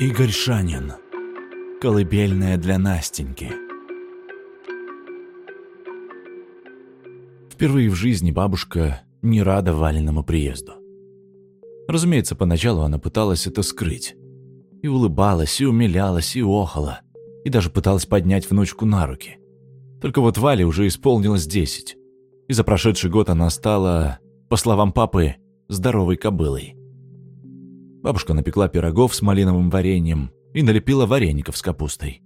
Игорь Шанин. Колыбельная для Настеньки. Впервые в жизни бабушка не рада Валиному приезду. Разумеется, поначалу она пыталась это скрыть. И улыбалась, и умилялась, и охала, и даже пыталась поднять внучку на руки. Только вот Вале уже исполнилось десять, и за прошедший год она стала, по словам папы, здоровой кобылой. Бабушка напекла пирогов с малиновым вареньем и налепила вареников с капустой.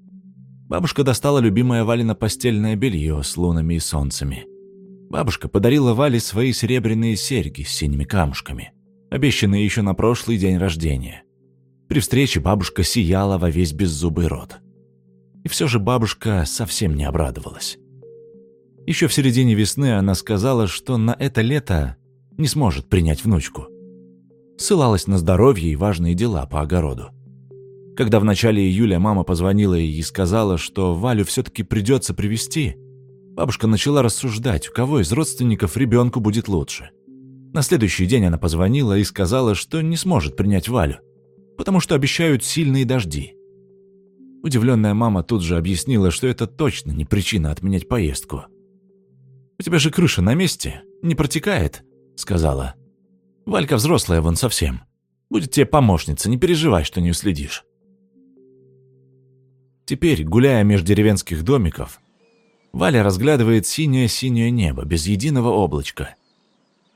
Бабушка достала любимое Валина постельное белье с лунами и солнцами. Бабушка подарила Вале свои серебряные серьги с синими камушками, обещанные еще на прошлый день рождения. При встрече бабушка сияла во весь беззубый рот. И все же бабушка совсем не обрадовалась. Еще в середине весны она сказала, что на это лето не сможет принять внучку ссылалась на здоровье и важные дела по огороду. Когда в начале июля мама позвонила ей и сказала, что Валю все-таки придется привести, бабушка начала рассуждать, у кого из родственников ребенку будет лучше. На следующий день она позвонила и сказала, что не сможет принять Валю, потому что обещают сильные дожди. Удивленная мама тут же объяснила, что это точно не причина отменять поездку. «У тебя же крыша на месте, не протекает», — сказала. Валька взрослая вон совсем. Будет тебе помощница, не переживай, что не уследишь. Теперь, гуляя между деревенских домиков, Валя разглядывает синее-синее небо, без единого облачка.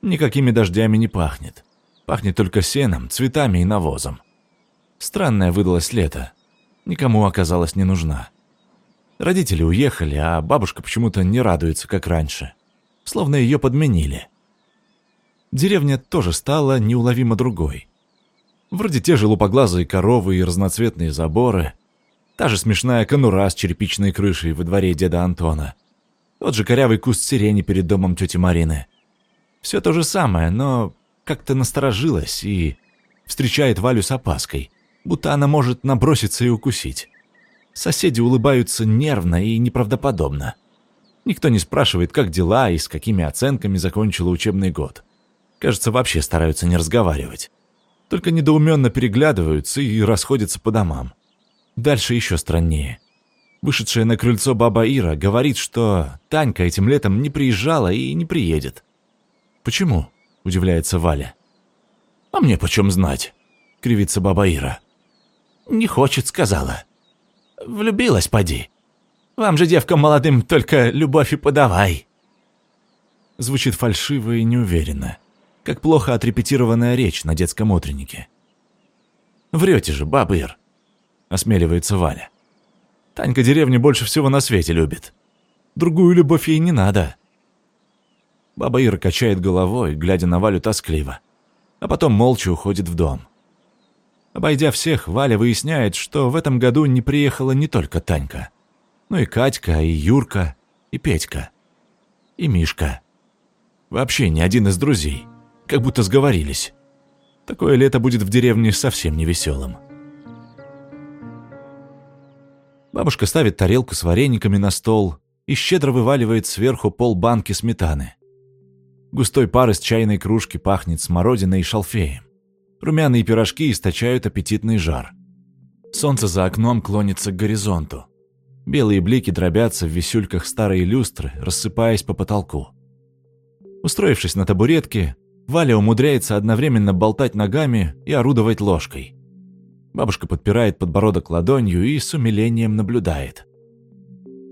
Никакими дождями не пахнет. Пахнет только сеном, цветами и навозом. Странное выдалось лето. Никому оказалось не нужна. Родители уехали, а бабушка почему-то не радуется, как раньше. Словно ее подменили деревня тоже стала неуловимо другой. Вроде те же лупоглазые коровы и разноцветные заборы, та же смешная конура с черепичной крышей во дворе деда Антона, тот же корявый куст сирени перед домом тети Марины. Все то же самое, но как-то насторожилась и встречает Валю с опаской, будто она может наброситься и укусить. Соседи улыбаются нервно и неправдоподобно. Никто не спрашивает, как дела и с какими оценками закончила учебный год. Кажется, вообще стараются не разговаривать. Только недоуменно переглядываются и расходятся по домам. Дальше еще страннее. Вышедшая на крыльцо баба Ира говорит, что Танька этим летом не приезжала и не приедет. «Почему?» – удивляется Валя. «А мне почем знать?» – кривится баба Ира. «Не хочет, сказала. Влюбилась, поди. Вам же, девкам молодым, только любовь и подавай». Звучит фальшиво и неуверенно как плохо отрепетированная речь на детском утреннике. «Врете же, баба Ир», — осмеливается Валя. «Танька деревню больше всего на свете любит. Другую любовь ей не надо». Баба Ира качает головой, глядя на Валю тоскливо, а потом молча уходит в дом. Обойдя всех, Валя выясняет, что в этом году не приехала не только Танька, но и Катька, и Юрка, и Петька, и Мишка. Вообще ни один из друзей как будто сговорились. Такое лето будет в деревне совсем невеселым. Бабушка ставит тарелку с варениками на стол и щедро вываливает сверху пол банки сметаны. Густой пар из чайной кружки пахнет смородиной и шалфеем. Румяные пирожки источают аппетитный жар. Солнце за окном клонится к горизонту. Белые блики дробятся в висюльках старой люстры, рассыпаясь по потолку. Устроившись на табуретке, Валя умудряется одновременно болтать ногами и орудовать ложкой. Бабушка подпирает подбородок ладонью и с умилением наблюдает.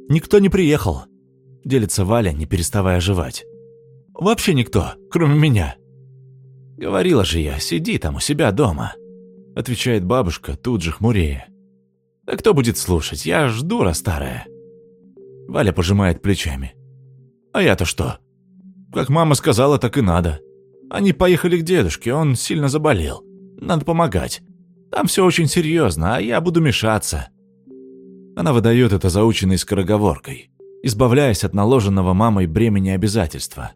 «Никто не приехал», — делится Валя, не переставая жевать. «Вообще никто, кроме меня». «Говорила же я, сиди там у себя дома», — отвечает бабушка, тут же хмурея. «Да кто будет слушать? Я ж дура старая». Валя пожимает плечами. «А я-то что? Как мама сказала, так и надо. Они поехали к дедушке, он сильно заболел. Надо помогать. Там все очень серьезно, а я буду мешаться». Она выдает это заученной скороговоркой, избавляясь от наложенного мамой бремени обязательства.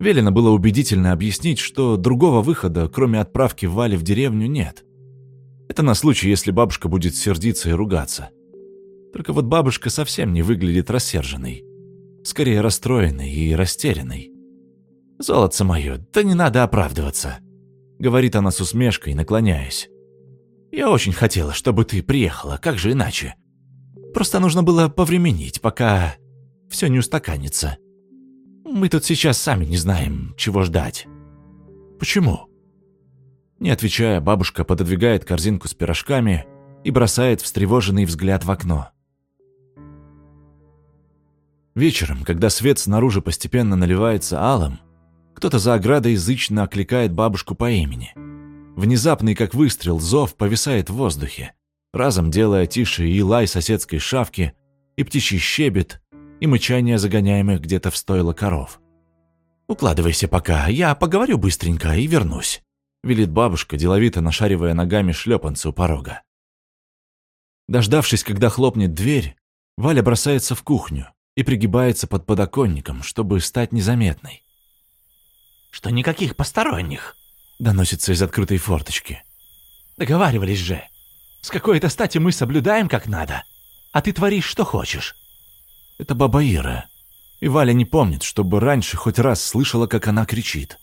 Велено было убедительно объяснить, что другого выхода, кроме отправки Вали в деревню, нет. Это на случай, если бабушка будет сердиться и ругаться. Только вот бабушка совсем не выглядит рассерженной. Скорее расстроенной и растерянной. «Золотце мое, да не надо оправдываться», — говорит она с усмешкой, наклоняясь. Я очень хотела, чтобы ты приехала, как же иначе? Просто нужно было повременить, пока все не устаканится. Мы тут сейчас сами не знаем, чего ждать. Почему? Не отвечая, бабушка пододвигает корзинку с пирожками и бросает встревоженный взгляд в окно. Вечером, когда свет снаружи постепенно наливается алым, кто-то за оградой язычно окликает бабушку по имени. Внезапный, как выстрел, зов повисает в воздухе, разом делая тише и лай соседской шавки, и птичий щебет, и мычание загоняемых где-то в стойло коров. «Укладывайся пока, я поговорю быстренько и вернусь», велит бабушка, деловито нашаривая ногами шлепанцы у порога. Дождавшись, когда хлопнет дверь, Валя бросается в кухню, и пригибается под подоконником, чтобы стать незаметной. «Что никаких посторонних?» — доносится из открытой форточки. «Договаривались же. С какой-то стати мы соблюдаем как надо, а ты творишь, что хочешь». Это баба Ира. И Валя не помнит, чтобы раньше хоть раз слышала, как она кричит.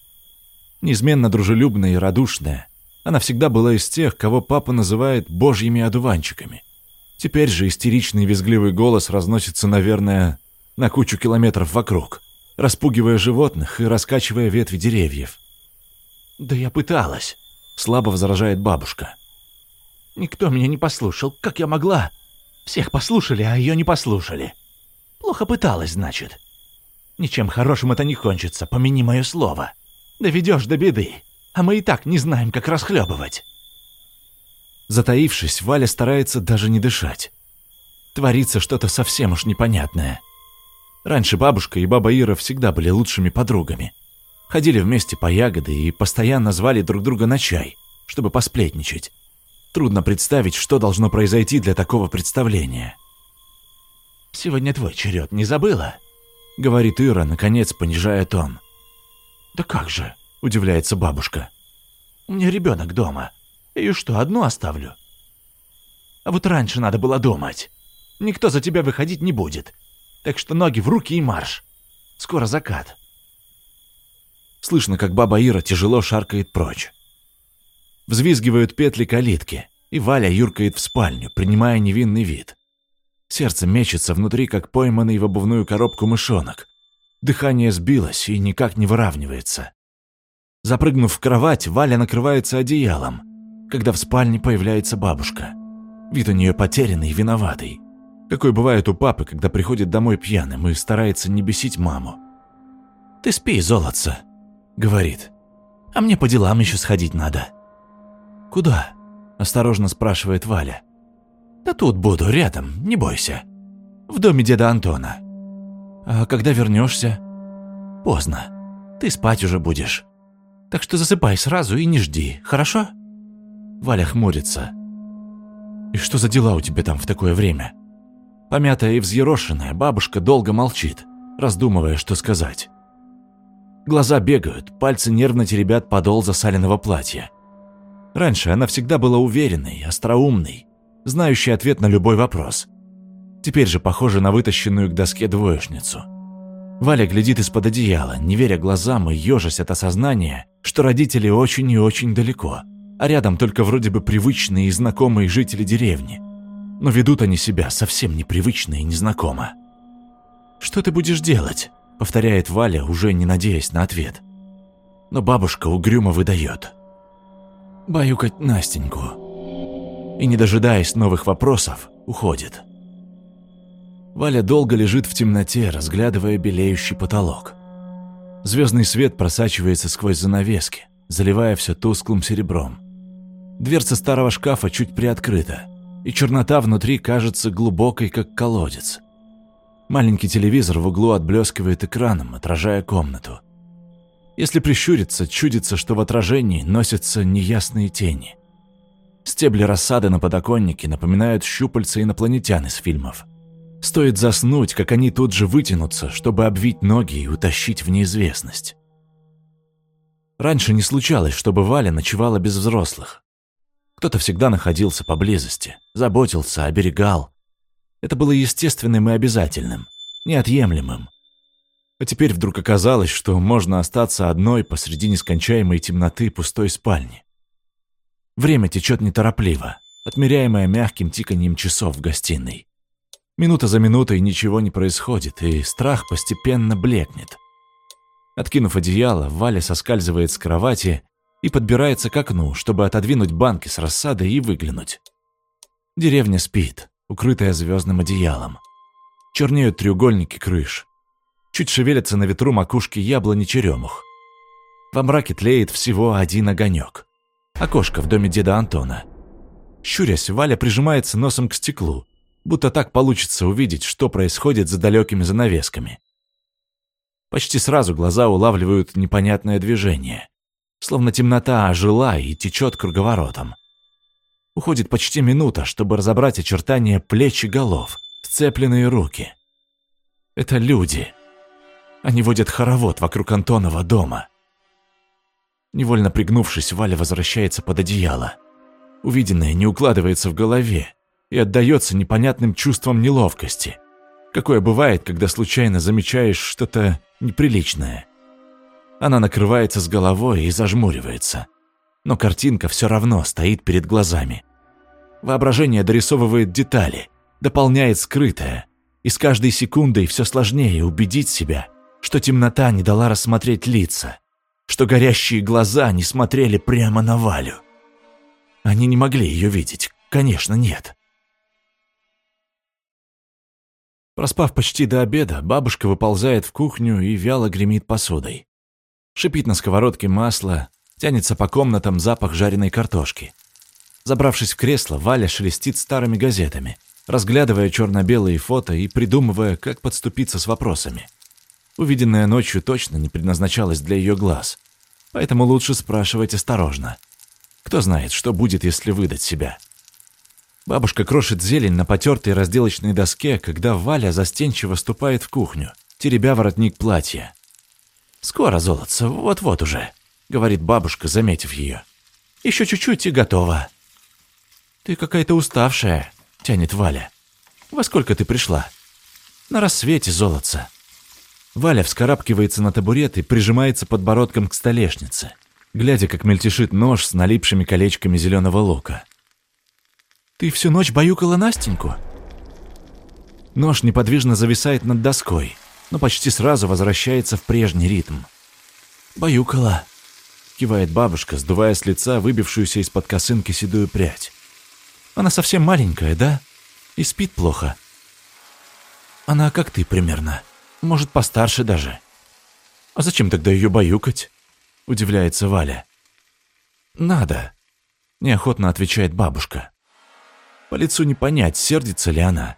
Неизменно дружелюбная и радушная, она всегда была из тех, кого папа называет «божьими одуванчиками». Теперь же истеричный визгливый голос разносится, наверное, на кучу километров вокруг, распугивая животных и раскачивая ветви деревьев. «Да я пыталась», — слабо возражает бабушка. «Никто меня не послушал. Как я могла? Всех послушали, а ее не послушали. Плохо пыталась, значит. Ничем хорошим это не кончится, помяни мое слово. Доведешь до беды, а мы и так не знаем, как расхлебывать». Затаившись, Валя старается даже не дышать. Творится что-то совсем уж непонятное. Раньше бабушка и баба Ира всегда были лучшими подругами. Ходили вместе по ягоды и постоянно звали друг друга на чай, чтобы посплетничать. Трудно представить, что должно произойти для такого представления. «Сегодня твой черед, не забыла?» — говорит Ира, наконец понижая тон. «Да как же?» — удивляется бабушка. «У меня ребенок дома. И что, одну оставлю? А вот раньше надо было думать. Никто за тебя выходить не будет. Так что ноги в руки и марш. Скоро закат. Слышно, как баба Ира тяжело шаркает прочь. Взвизгивают петли калитки, и Валя юркает в спальню, принимая невинный вид. Сердце мечется внутри, как пойманный в обувную коробку мышонок. Дыхание сбилось и никак не выравнивается. Запрыгнув в кровать, Валя накрывается одеялом – когда в спальне появляется бабушка. Вид у нее потерянный и виноватый. Какой бывает у папы, когда приходит домой пьяным и старается не бесить маму. «Ты спи, золотце», — говорит. «А мне по делам еще сходить надо». «Куда?» — осторожно спрашивает Валя. «Да тут буду, рядом, не бойся. В доме деда Антона. А когда вернешься? Поздно. Ты спать уже будешь. Так что засыпай сразу и не жди, хорошо?» Валя хмурится. «И что за дела у тебя там в такое время?» Помятая и взъерошенная, бабушка долго молчит, раздумывая, что сказать. Глаза бегают, пальцы нервно теребят подол засаленного платья. Раньше она всегда была уверенной, остроумной, знающей ответ на любой вопрос. Теперь же похожа на вытащенную к доске двоечницу. Валя глядит из-под одеяла, не веря глазам и ежась от осознания, что родители очень и очень далеко – а рядом только вроде бы привычные и знакомые жители деревни. Но ведут они себя совсем непривычно и незнакомо. «Что ты будешь делать?» — повторяет Валя, уже не надеясь на ответ. Но бабушка угрюмо выдает. «Баюкать Настеньку». И, не дожидаясь новых вопросов, уходит. Валя долго лежит в темноте, разглядывая белеющий потолок. Звездный свет просачивается сквозь занавески, заливая все тусклым серебром. Дверца старого шкафа чуть приоткрыта, и чернота внутри кажется глубокой, как колодец. Маленький телевизор в углу отблескивает экраном, отражая комнату. Если прищуриться, чудится, что в отражении носятся неясные тени. Стебли рассады на подоконнике напоминают щупальца инопланетян из фильмов. Стоит заснуть, как они тут же вытянутся, чтобы обвить ноги и утащить в неизвестность. Раньше не случалось, чтобы Валя ночевала без взрослых. Кто-то всегда находился поблизости, заботился, оберегал. Это было естественным и обязательным, неотъемлемым. А теперь вдруг оказалось, что можно остаться одной посреди нескончаемой темноты пустой спальни. Время течет неторопливо, отмеряемая мягким тиканьем часов в гостиной. Минута за минутой ничего не происходит, и страх постепенно блекнет. Откинув одеяло, Валя соскальзывает с кровати и подбирается к окну, чтобы отодвинуть банки с рассадой и выглянуть. Деревня спит, укрытая звездным одеялом. Чернеют треугольники крыш. Чуть шевелятся на ветру макушки яблони черемух. Во мраке тлеет всего один огонек. Окошко в доме деда Антона. Щурясь, Валя прижимается носом к стеклу, будто так получится увидеть, что происходит за далекими занавесками. Почти сразу глаза улавливают непонятное движение. Словно темнота ожила и течет круговоротом. Уходит почти минута, чтобы разобрать очертания плеч и голов, сцепленные руки. Это люди. Они водят хоровод вокруг Антонова дома. Невольно пригнувшись, Валя возвращается под одеяло. Увиденное не укладывается в голове и отдается непонятным чувством неловкости. Какое бывает, когда случайно замечаешь что-то неприличное. Она накрывается с головой и зажмуривается. Но картинка все равно стоит перед глазами. Воображение дорисовывает детали, дополняет скрытое, и с каждой секундой все сложнее убедить себя, что темнота не дала рассмотреть лица, что горящие глаза не смотрели прямо на Валю. Они не могли ее видеть, конечно, нет. Проспав почти до обеда, бабушка выползает в кухню и вяло гремит посудой. Шипит на сковородке масло, тянется по комнатам запах жареной картошки. Забравшись в кресло, Валя шелестит старыми газетами, разглядывая черно-белые фото и придумывая, как подступиться с вопросами. Увиденное ночью точно не предназначалось для ее глаз, поэтому лучше спрашивать осторожно. Кто знает, что будет, если выдать себя. Бабушка крошит зелень на потертой разделочной доске, когда Валя застенчиво ступает в кухню, теребя воротник платья. «Скоро, золотце, вот-вот уже», — говорит бабушка, заметив ее. «Еще чуть-чуть и готово». «Ты какая-то уставшая», — тянет Валя. «Во сколько ты пришла?» «На рассвете, золотце». Валя вскарабкивается на табурет и прижимается подбородком к столешнице, глядя, как мельтешит нож с налипшими колечками зеленого лука. Ты всю ночь баюкала Настеньку?» Нож неподвижно зависает над доской, но почти сразу возвращается в прежний ритм. «Баюкала», — кивает бабушка, сдувая с лица выбившуюся из-под косынки седую прядь. «Она совсем маленькая, да? И спит плохо». «Она как ты примерно. Может, постарше даже». «А зачем тогда ее баюкать?» — удивляется Валя. «Надо», — неохотно отвечает бабушка. По лицу не понять, сердится ли она.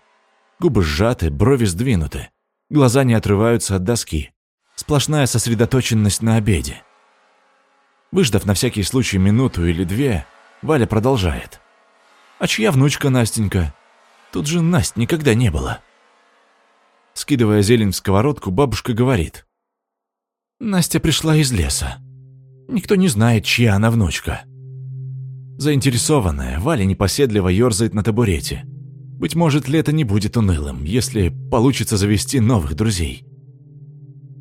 Губы сжаты, брови сдвинуты. Глаза не отрываются от доски. Сплошная сосредоточенность на обеде. Выждав на всякий случай минуту или две, Валя продолжает. «А чья внучка Настенька? Тут же Насть никогда не было». Скидывая зелень в сковородку, бабушка говорит. «Настя пришла из леса. Никто не знает, чья она внучка. Заинтересованная, Валя непоседливо ерзает на табурете. Быть может, лето не будет унылым, если получится завести новых друзей.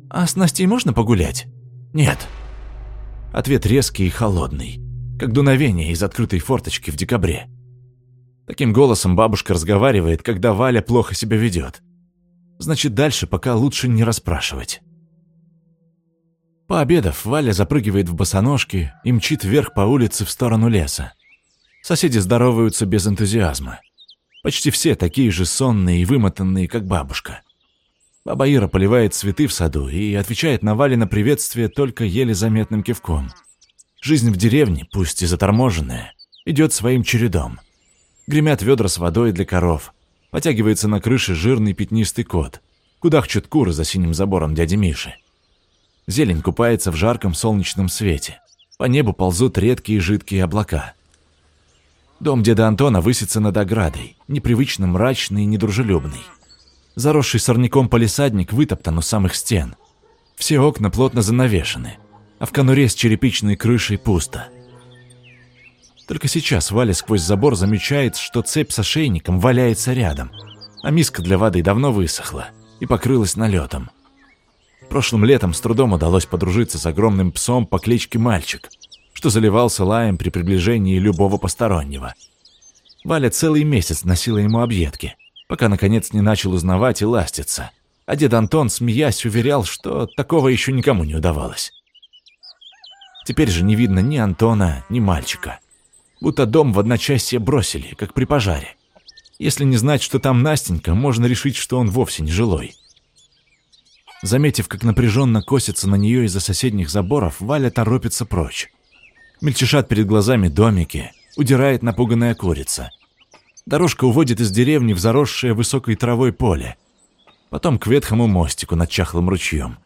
«А с Настей можно погулять?» «Нет». Ответ резкий и холодный, как дуновение из открытой форточки в декабре. Таким голосом бабушка разговаривает, когда Валя плохо себя ведет. Значит, дальше пока лучше не расспрашивать. Пообедав, Валя запрыгивает в босоножки и мчит вверх по улице в сторону леса. Соседи здороваются без энтузиазма. Почти все такие же сонные и вымотанные, как бабушка. Баба Ира поливает цветы в саду и отвечает на Вале на приветствие только еле заметным кивком. Жизнь в деревне, пусть и заторможенная, идет своим чередом. Гремят ведра с водой для коров. Потягивается на крыше жирный пятнистый кот. Кудахчут куры за синим забором дяди Миши. Зелень купается в жарком солнечном свете. По небу ползут редкие жидкие облака. Дом деда Антона высится над оградой, непривычно мрачный и недружелюбный. Заросший сорняком полисадник вытоптан у самых стен. Все окна плотно занавешены, а в конуре с черепичной крышей пусто. Только сейчас Валя сквозь забор замечает, что цепь с ошейником валяется рядом, а миска для воды давно высохла и покрылась налетом. Прошлым летом с трудом удалось подружиться с огромным псом по кличке Мальчик, что заливался лаем при приближении любого постороннего. Валя целый месяц носила ему объедки, пока наконец не начал узнавать и ластиться. А дед Антон, смеясь, уверял, что такого еще никому не удавалось. Теперь же не видно ни Антона, ни мальчика. Будто дом в одночасье бросили, как при пожаре. Если не знать, что там Настенька, можно решить, что он вовсе не жилой. Заметив, как напряженно косится на нее из-за соседних заборов, Валя торопится прочь. Мельчешат перед глазами домики, удирает напуганная курица. Дорожка уводит из деревни в заросшее высокой травой поле. Потом к ветхому мостику над чахлым ручьем.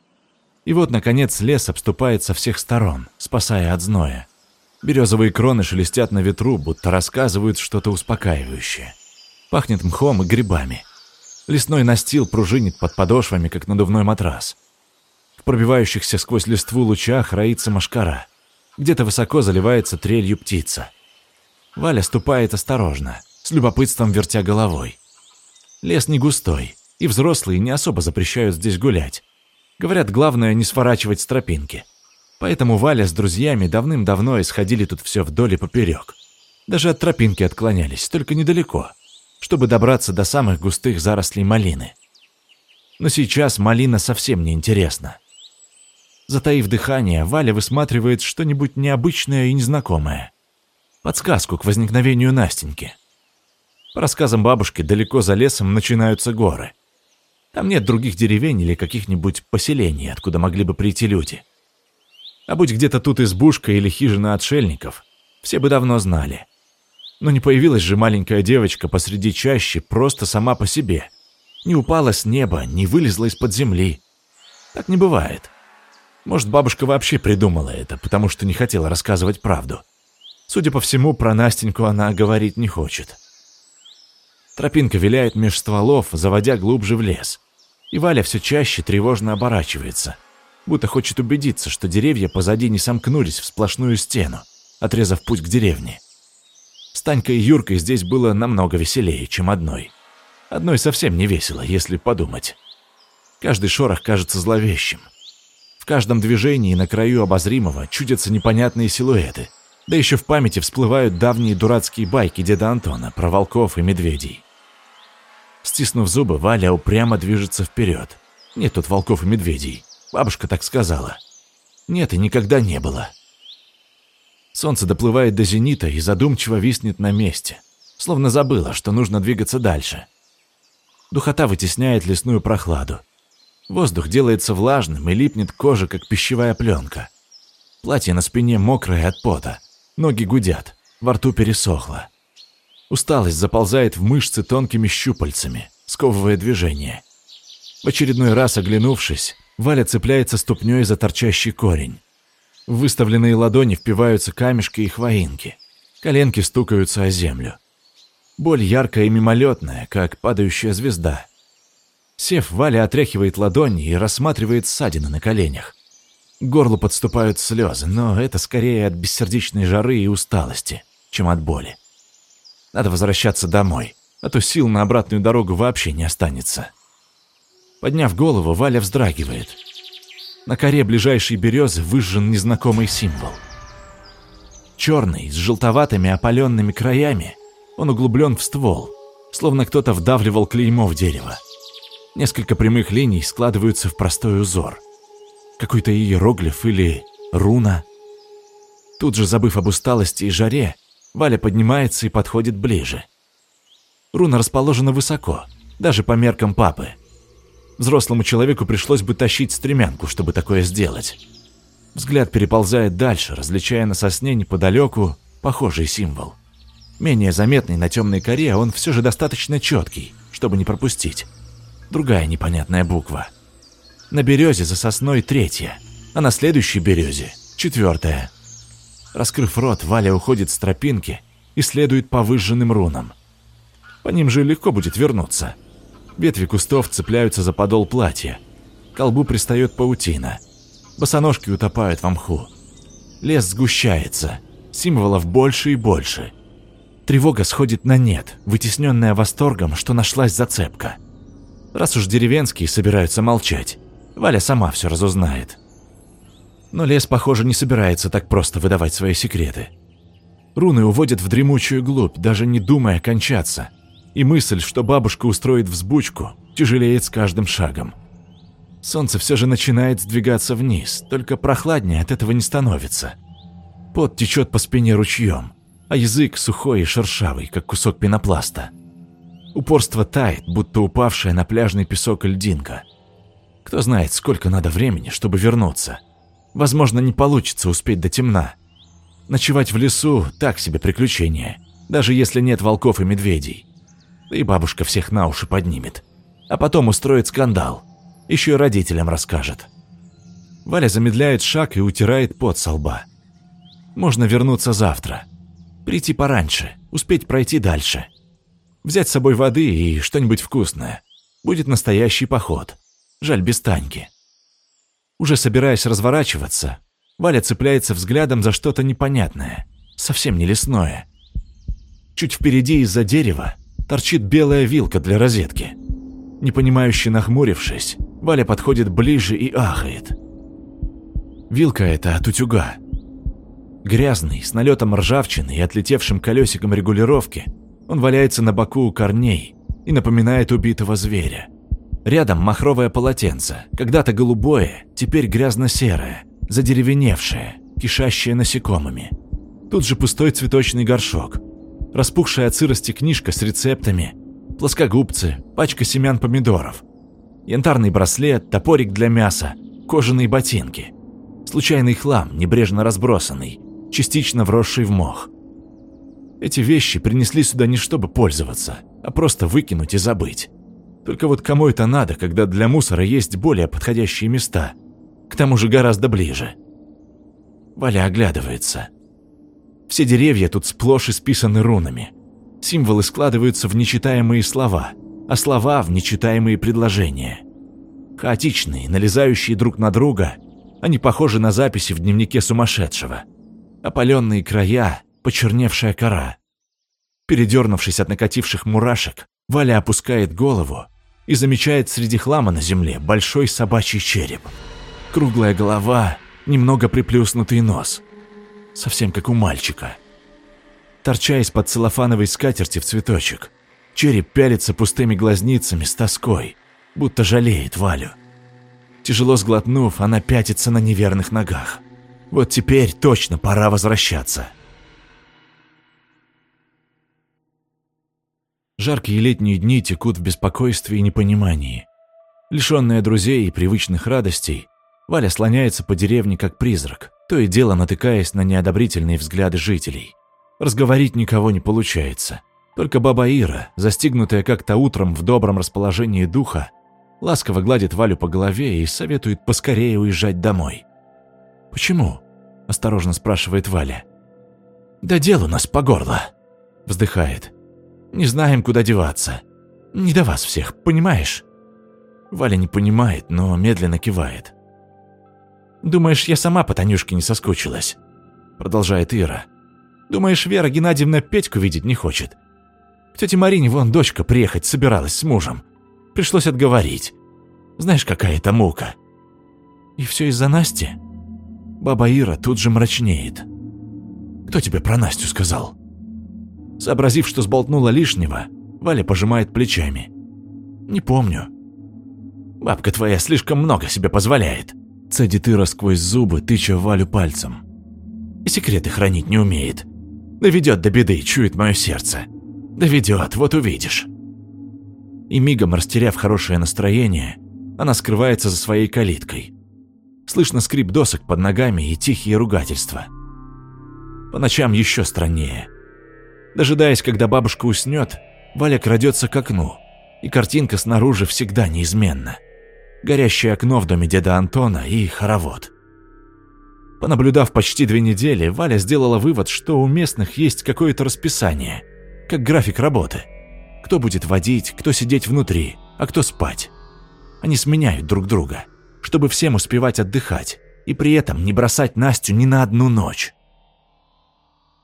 И вот, наконец, лес обступает со всех сторон, спасая от зноя. Березовые кроны шелестят на ветру, будто рассказывают что-то успокаивающее. Пахнет мхом и грибами. Лесной настил пружинит под подошвами, как надувной матрас. В пробивающихся сквозь листву лучах роится машкара. Где-то высоко заливается трелью птица. Валя ступает осторожно, с любопытством вертя головой. Лес не густой, и взрослые не особо запрещают здесь гулять. Говорят, главное не сворачивать с тропинки. Поэтому Валя с друзьями давным-давно исходили тут все вдоль и поперек. Даже от тропинки отклонялись, только недалеко, чтобы добраться до самых густых зарослей малины. Но сейчас малина совсем не интересна. Затаив дыхание, Валя высматривает что-нибудь необычное и незнакомое. Подсказку к возникновению Настеньки. По рассказам бабушки, далеко за лесом начинаются горы. Там нет других деревень или каких-нибудь поселений, откуда могли бы прийти люди. А будь где-то тут избушка или хижина отшельников, все бы давно знали. Но не появилась же маленькая девочка посреди чащи просто сама по себе. Не упала с неба, не вылезла из-под земли. Так не бывает. Может, бабушка вообще придумала это, потому что не хотела рассказывать правду. Судя по всему, про Настеньку она говорить не хочет. Тропинка виляет меж стволов, заводя глубже в лес. И Валя все чаще тревожно оборачивается, будто хочет убедиться, что деревья позади не сомкнулись в сплошную стену, отрезав путь к деревне. С Танькой и Юркой здесь было намного веселее, чем одной. Одной совсем не весело, если подумать. Каждый шорох кажется зловещим. Каждом движении на краю обозримого чудятся непонятные силуэты. Да еще в памяти всплывают давние дурацкие байки деда Антона про волков и медведей. Стиснув зубы, Валя упрямо движется вперед. Нет тут волков и медведей. Бабушка так сказала. Нет и никогда не было. Солнце доплывает до зенита и задумчиво виснет на месте, словно забыло, что нужно двигаться дальше. Духота вытесняет лесную прохладу. Воздух делается влажным и липнет к коже, как пищевая пленка. Платье на спине мокрое от пота, ноги гудят, во рту пересохло. Усталость заползает в мышцы тонкими щупальцами, сковывая движение. В очередной раз оглянувшись, Валя цепляется ступней за торчащий корень. В выставленные ладони впиваются камешки и хвоинки. Коленки стукаются о землю. Боль яркая и мимолетная, как падающая звезда. Сев, Валя отряхивает ладони и рассматривает ссадины на коленях. К горлу подступают слезы, но это скорее от бессердечной жары и усталости, чем от боли. Надо возвращаться домой, а то сил на обратную дорогу вообще не останется. Подняв голову, Валя вздрагивает. На коре ближайшей березы выжжен незнакомый символ. Черный, с желтоватыми опаленными краями, он углублен в ствол, словно кто-то вдавливал клеймо в дерево. Несколько прямых линий складываются в простой узор. Какой-то иероглиф или руна. Тут же, забыв об усталости и жаре, Валя поднимается и подходит ближе. Руна расположена высоко, даже по меркам папы. Взрослому человеку пришлось бы тащить стремянку, чтобы такое сделать. Взгляд переползает дальше, различая на сосне неподалеку похожий символ. Менее заметный на темной коре, он все же достаточно четкий, чтобы не пропустить. Другая непонятная буква. На березе за сосной третья, а на следующей березе четвертая. Раскрыв рот, Валя уходит с тропинки и следует по выжженным рунам. По ним же легко будет вернуться. Ветви кустов цепляются за подол платья. К колбу пристает паутина. Босоножки утопают в мху. Лес сгущается. Символов больше и больше. Тревога сходит на нет, вытесненная восторгом, что нашлась зацепка. Раз уж деревенские собираются молчать, Валя сама все разузнает. Но лес, похоже, не собирается так просто выдавать свои секреты. Руны уводят в дремучую глубь, даже не думая кончаться. И мысль, что бабушка устроит взбучку, тяжелеет с каждым шагом. Солнце все же начинает сдвигаться вниз, только прохладнее от этого не становится. Пот течет по спине ручьем, а язык сухой и шершавый, как кусок пенопласта. Упорство тает, будто упавшая на пляжный песок льдинка. Кто знает, сколько надо времени, чтобы вернуться. Возможно, не получится успеть до темна. Ночевать в лесу – так себе приключение, даже если нет волков и медведей. Да и бабушка всех на уши поднимет. А потом устроит скандал. Еще и родителям расскажет. Валя замедляет шаг и утирает пот со лба. Можно вернуться завтра. Прийти пораньше, успеть пройти дальше. Взять с собой воды и что-нибудь вкусное. Будет настоящий поход. Жаль, без Таньки. Уже собираясь разворачиваться, Валя цепляется взглядом за что-то непонятное, совсем не лесное. Чуть впереди из-за дерева торчит белая вилка для розетки. Непонимающе нахмурившись, Валя подходит ближе и ахает. Вилка эта от утюга. Грязный, с налетом ржавчины и отлетевшим колесиком регулировки, он валяется на боку у корней и напоминает убитого зверя. Рядом махровое полотенце, когда-то голубое, теперь грязно-серое, задеревеневшее, кишащее насекомыми. Тут же пустой цветочный горшок, распухшая от сырости книжка с рецептами, плоскогубцы, пачка семян помидоров, янтарный браслет, топорик для мяса, кожаные ботинки, случайный хлам, небрежно разбросанный, частично вросший в мох. Эти вещи принесли сюда не чтобы пользоваться, а просто выкинуть и забыть. Только вот кому это надо, когда для мусора есть более подходящие места, к тому же гораздо ближе. Валя оглядывается. Все деревья тут сплошь исписаны рунами. Символы складываются в нечитаемые слова, а слова в нечитаемые предложения. Хаотичные, налезающие друг на друга, они похожи на записи в дневнике сумасшедшего. Опаленные края, почерневшая кора. Передернувшись от накативших мурашек, Валя опускает голову и замечает среди хлама на земле большой собачий череп. Круглая голова, немного приплюснутый нос. Совсем как у мальчика. Торча из-под целлофановой скатерти в цветочек, череп пялится пустыми глазницами с тоской, будто жалеет Валю. Тяжело сглотнув, она пятится на неверных ногах. Вот теперь точно пора возвращаться. Жаркие летние дни текут в беспокойстве и непонимании. Лишенная друзей и привычных радостей, Валя слоняется по деревне как призрак, то и дело натыкаясь на неодобрительные взгляды жителей. Разговорить никого не получается. Только баба Ира, застигнутая как-то утром в добром расположении духа, ласково гладит Валю по голове и советует поскорее уезжать домой. «Почему?» – осторожно спрашивает Валя. «Да дел у нас по горло», – вздыхает. Не знаем, куда деваться. Не до вас всех, понимаешь?» Валя не понимает, но медленно кивает. «Думаешь, я сама по Танюшке не соскучилась?» Продолжает Ира. «Думаешь, Вера Геннадьевна Петьку видеть не хочет? К тете Марине вон дочка приехать собиралась с мужем. Пришлось отговорить. Знаешь, какая это мука?» «И все из-за Насти?» Баба Ира тут же мрачнеет. «Кто тебе про Настю сказал?» Сообразив, что сболтнула лишнего, Валя пожимает плечами. «Не помню». «Бабка твоя слишком много себе позволяет», – цедит Ира сквозь зубы, тыча Валю пальцем. «И секреты хранить не умеет. Доведет до беды, чует мое сердце. Доведет, вот увидишь». И мигом, растеряв хорошее настроение, она скрывается за своей калиткой. Слышно скрип досок под ногами и тихие ругательства. По ночам еще страннее – Дожидаясь, когда бабушка уснет, Валя крадется к окну, и картинка снаружи всегда неизменна. Горящее окно в доме деда Антона и хоровод. Понаблюдав почти две недели, Валя сделала вывод, что у местных есть какое-то расписание, как график работы. Кто будет водить, кто сидеть внутри, а кто спать. Они сменяют друг друга, чтобы всем успевать отдыхать и при этом не бросать Настю ни на одну ночь.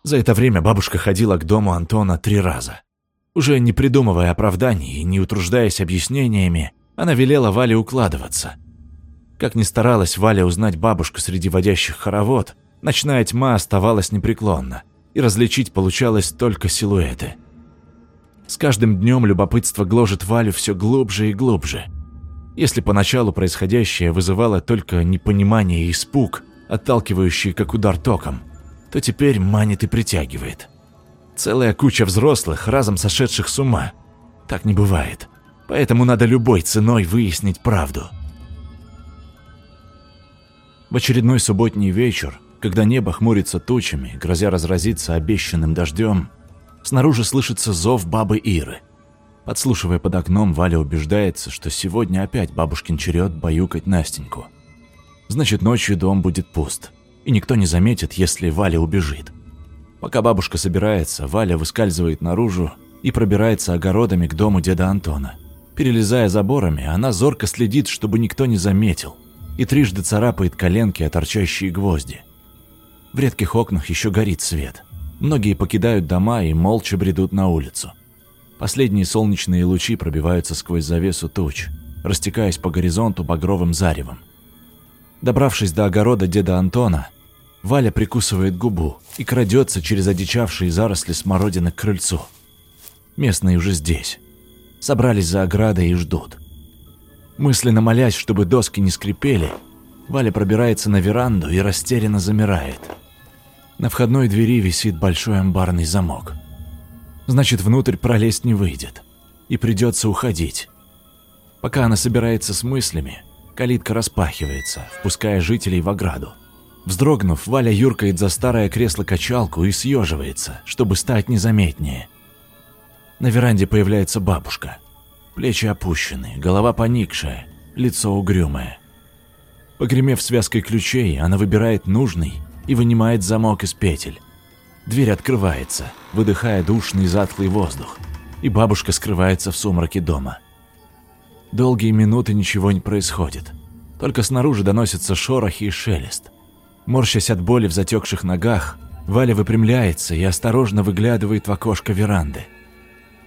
За это время бабушка ходила к дому Антона три раза. Уже не придумывая оправданий и не утруждаясь объяснениями, она велела Вале укладываться. Как ни старалась Валя узнать бабушку среди водящих хоровод, ночная тьма оставалась непреклонна, и различить получалось только силуэты. С каждым днем любопытство гложет Валю все глубже и глубже. Если поначалу происходящее вызывало только непонимание и испуг, отталкивающий как удар током, то теперь манит и притягивает. Целая куча взрослых, разом сошедших с ума. Так не бывает. Поэтому надо любой ценой выяснить правду. В очередной субботний вечер, когда небо хмурится тучами, грозя разразиться обещанным дождем, снаружи слышится зов бабы Иры. Подслушивая под окном, Валя убеждается, что сегодня опять бабушкин черед баюкать Настеньку. Значит, ночью дом будет пуст, и никто не заметит, если Валя убежит. Пока бабушка собирается, Валя выскальзывает наружу и пробирается огородами к дому деда Антона. Перелезая заборами, она зорко следит, чтобы никто не заметил, и трижды царапает коленки о торчащие гвозди. В редких окнах еще горит свет. Многие покидают дома и молча бредут на улицу. Последние солнечные лучи пробиваются сквозь завесу туч, растекаясь по горизонту багровым заревом. Добравшись до огорода деда Антона, Валя прикусывает губу и крадется через одичавшие заросли смородины к крыльцу. Местные уже здесь. Собрались за оградой и ждут. Мысленно молясь, чтобы доски не скрипели, Валя пробирается на веранду и растерянно замирает. На входной двери висит большой амбарный замок. Значит, внутрь пролезть не выйдет. И придется уходить. Пока она собирается с мыслями, калитка распахивается, впуская жителей в ограду. Вздрогнув, Валя юркает за старое кресло-качалку и съеживается, чтобы стать незаметнее. На веранде появляется бабушка. Плечи опущены, голова поникшая, лицо угрюмое. Погремев связкой ключей, она выбирает нужный и вынимает замок из петель. Дверь открывается, выдыхая душный затхлый воздух, и бабушка скрывается в сумраке дома. Долгие минуты ничего не происходит. Только снаружи доносятся шорохи и шелест. Морщась от боли в затекших ногах, Валя выпрямляется и осторожно выглядывает в окошко веранды.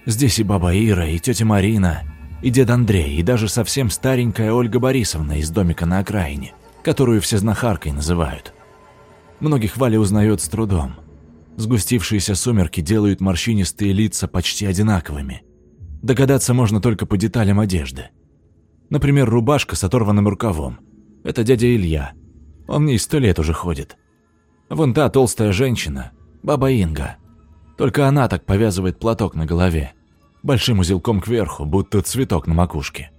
Здесь и баба Ира, и тетя Марина, и дед Андрей, и даже совсем старенькая Ольга Борисовна из домика на окраине, которую все знахаркой называют. Многих Валя узнает с трудом. Сгустившиеся сумерки делают морщинистые лица почти одинаковыми. Догадаться можно только по деталям одежды. Например, рубашка с оторванным рукавом. Это дядя Илья. Он в ней сто лет уже ходит. Вон та толстая женщина, баба Инга. Только она так повязывает платок на голове большим узелком кверху, будто цветок на макушке.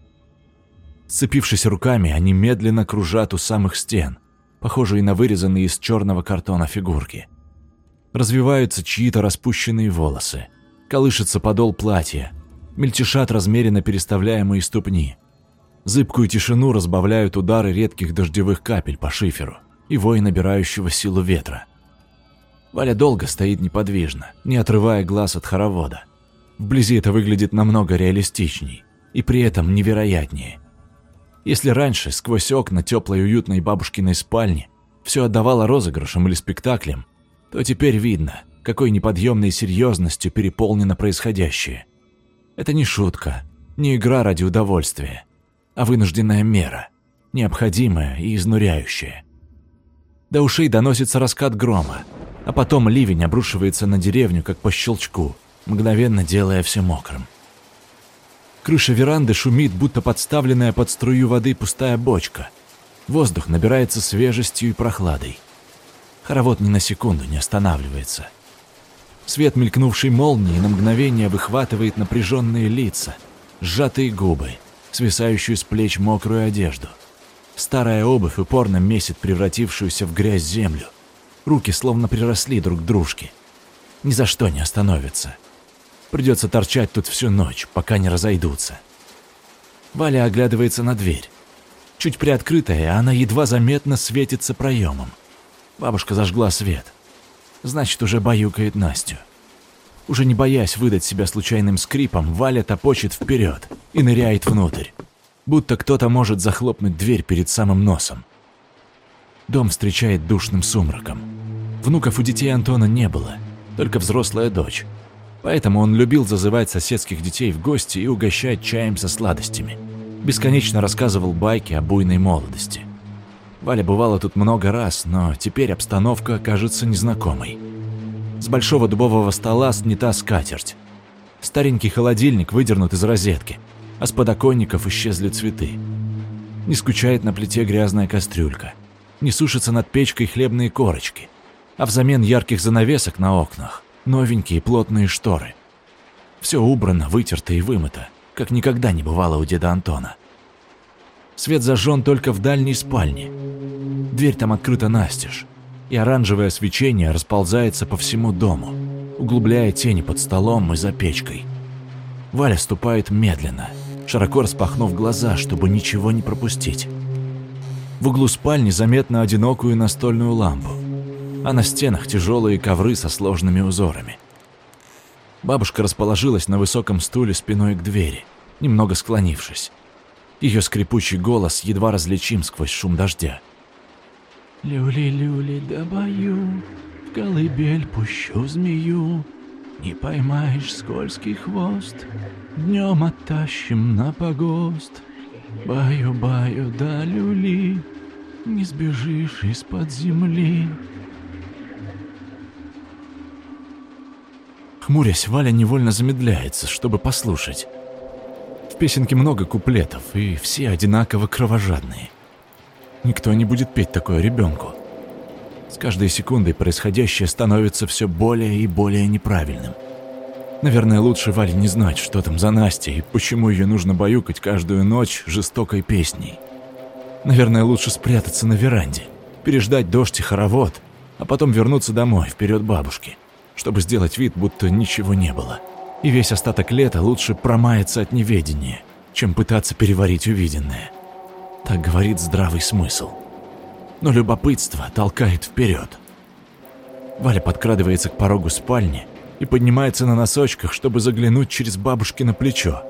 Сцепившись руками, они медленно кружат у самых стен, похожие на вырезанные из черного картона фигурки. Развиваются чьи-то распущенные волосы, колышется подол платья, мельтешат размеренно переставляемые ступни. Зыбкую тишину разбавляют удары редких дождевых капель по шиферу и вой набирающего силу ветра. Валя долго стоит неподвижно, не отрывая глаз от хоровода. Вблизи это выглядит намного реалистичней и при этом невероятнее. Если раньше сквозь окна теплой уютной бабушкиной спальни все отдавало розыгрышем или спектаклем, то теперь видно, какой неподъемной серьезностью переполнено происходящее. Это не шутка, не игра ради удовольствия, а вынужденная мера, необходимая и изнуряющая. До ушей доносится раскат грома, а потом ливень обрушивается на деревню, как по щелчку – мгновенно делая все мокрым. Крыша веранды шумит, будто подставленная под струю воды пустая бочка. Воздух набирается свежестью и прохладой. Хоровод ни на секунду не останавливается. Свет мелькнувшей молнии на мгновение выхватывает напряженные лица, сжатые губы, свисающую с плеч мокрую одежду. Старая обувь упорно месит превратившуюся в грязь землю. Руки словно приросли друг к дружке. Ни за что не остановятся. Придется торчать тут всю ночь, пока не разойдутся. Валя оглядывается на дверь. Чуть приоткрытая, она едва заметно светится проемом. Бабушка зажгла свет. Значит, уже баюкает Настю. Уже не боясь выдать себя случайным скрипом, Валя топочет вперед и ныряет внутрь. Будто кто-то может захлопнуть дверь перед самым носом. Дом встречает душным сумраком. Внуков у детей Антона не было, только взрослая дочь. Поэтому он любил зазывать соседских детей в гости и угощать чаем со сладостями. Бесконечно рассказывал байки о буйной молодости. Валя бывала тут много раз, но теперь обстановка кажется незнакомой. С большого дубового стола снята скатерть. Старенький холодильник выдернут из розетки, а с подоконников исчезли цветы. Не скучает на плите грязная кастрюлька. Не сушатся над печкой хлебные корочки. А взамен ярких занавесок на окнах новенькие плотные шторы. Все убрано, вытерто и вымыто, как никогда не бывало у деда Антона. Свет зажжен только в дальней спальне. Дверь там открыта настежь, и оранжевое свечение расползается по всему дому, углубляя тени под столом и за печкой. Валя ступает медленно, широко распахнув глаза, чтобы ничего не пропустить. В углу спальни заметно одинокую настольную лампу, а на стенах тяжелые ковры со сложными узорами. Бабушка расположилась на высоком стуле спиной к двери, немного склонившись. Ее скрипучий голос едва различим сквозь шум дождя. «Люли-люли да бою, в колыбель пущу змею, не поймаешь скользкий хвост, днем оттащим на погост. Баю-баю да люли, не сбежишь из-под земли». Хмурясь, Валя невольно замедляется, чтобы послушать. В песенке много куплетов, и все одинаково кровожадные. Никто не будет петь такое ребенку. С каждой секундой происходящее становится все более и более неправильным. Наверное, лучше Вале не знать, что там за Настя и почему ее нужно баюкать каждую ночь жестокой песней. Наверное, лучше спрятаться на веранде, переждать дождь и хоровод, а потом вернуться домой, вперед бабушки чтобы сделать вид, будто ничего не было. И весь остаток лета лучше промаяться от неведения, чем пытаться переварить увиденное. Так говорит здравый смысл. Но любопытство толкает вперед. Валя подкрадывается к порогу спальни и поднимается на носочках, чтобы заглянуть через бабушкино плечо.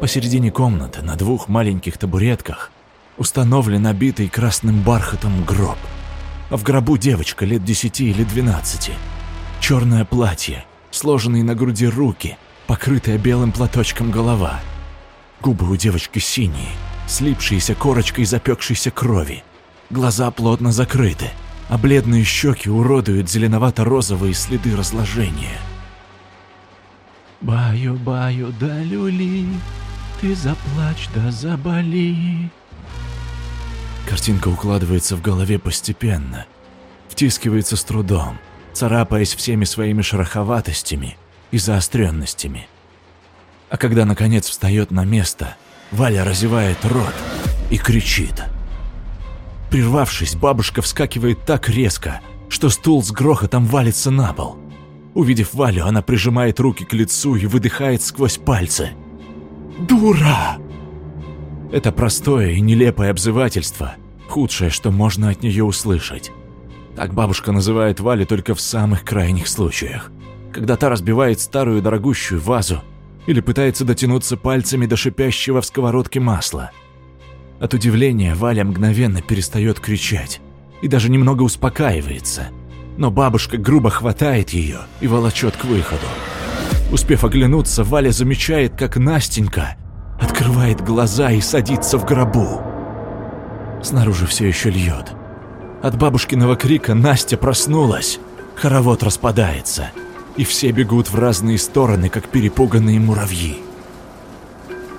Посередине комнаты на двух маленьких табуретках установлен набитый красным бархатом гроб. А в гробу девочка лет десяти или двенадцати – черное платье, сложенные на груди руки, покрытая белым платочком голова. Губы у девочки синие, слипшиеся корочкой запекшейся крови. Глаза плотно закрыты, а бледные щеки уродуют зеленовато-розовые следы разложения. «Баю-баю да люли, ты заплачь да заболи». Картинка укладывается в голове постепенно, втискивается с трудом – царапаясь всеми своими шероховатостями и заостренностями. А когда, наконец, встает на место, Валя разевает рот и кричит. Прервавшись, бабушка вскакивает так резко, что стул с грохотом валится на пол. Увидев Валю, она прижимает руки к лицу и выдыхает сквозь пальцы. «Дура!» Это простое и нелепое обзывательство, худшее, что можно от нее услышать. Так бабушка называет Вали только в самых крайних случаях. Когда та разбивает старую дорогущую вазу или пытается дотянуться пальцами до шипящего в сковородке масла. От удивления Валя мгновенно перестает кричать и даже немного успокаивается. Но бабушка грубо хватает ее и волочет к выходу. Успев оглянуться, Валя замечает, как Настенька открывает глаза и садится в гробу. Снаружи все еще льет. От бабушкиного крика Настя проснулась. Хоровод распадается, и все бегут в разные стороны, как перепуганные муравьи.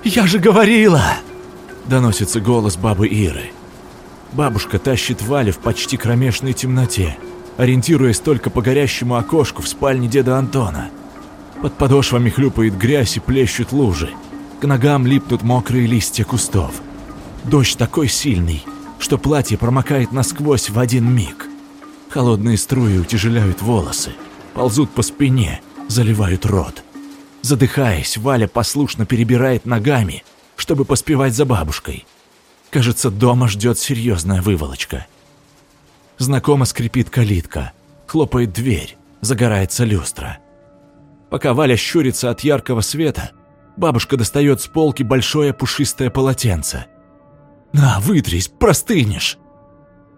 «Я же говорила!» – доносится голос бабы Иры. Бабушка тащит Валю в почти кромешной темноте, ориентируясь только по горящему окошку в спальне деда Антона. Под подошвами хлюпает грязь и плещут лужи. К ногам липнут мокрые листья кустов. Дождь такой сильный – что платье промокает насквозь в один миг. Холодные струи утяжеляют волосы, ползут по спине, заливают рот. Задыхаясь, Валя послушно перебирает ногами, чтобы поспевать за бабушкой. Кажется, дома ждет серьезная выволочка. Знакомо скрипит калитка, хлопает дверь, загорается люстра. Пока Валя щурится от яркого света, бабушка достает с полки большое пушистое полотенце – «На, вытрись, простынешь!»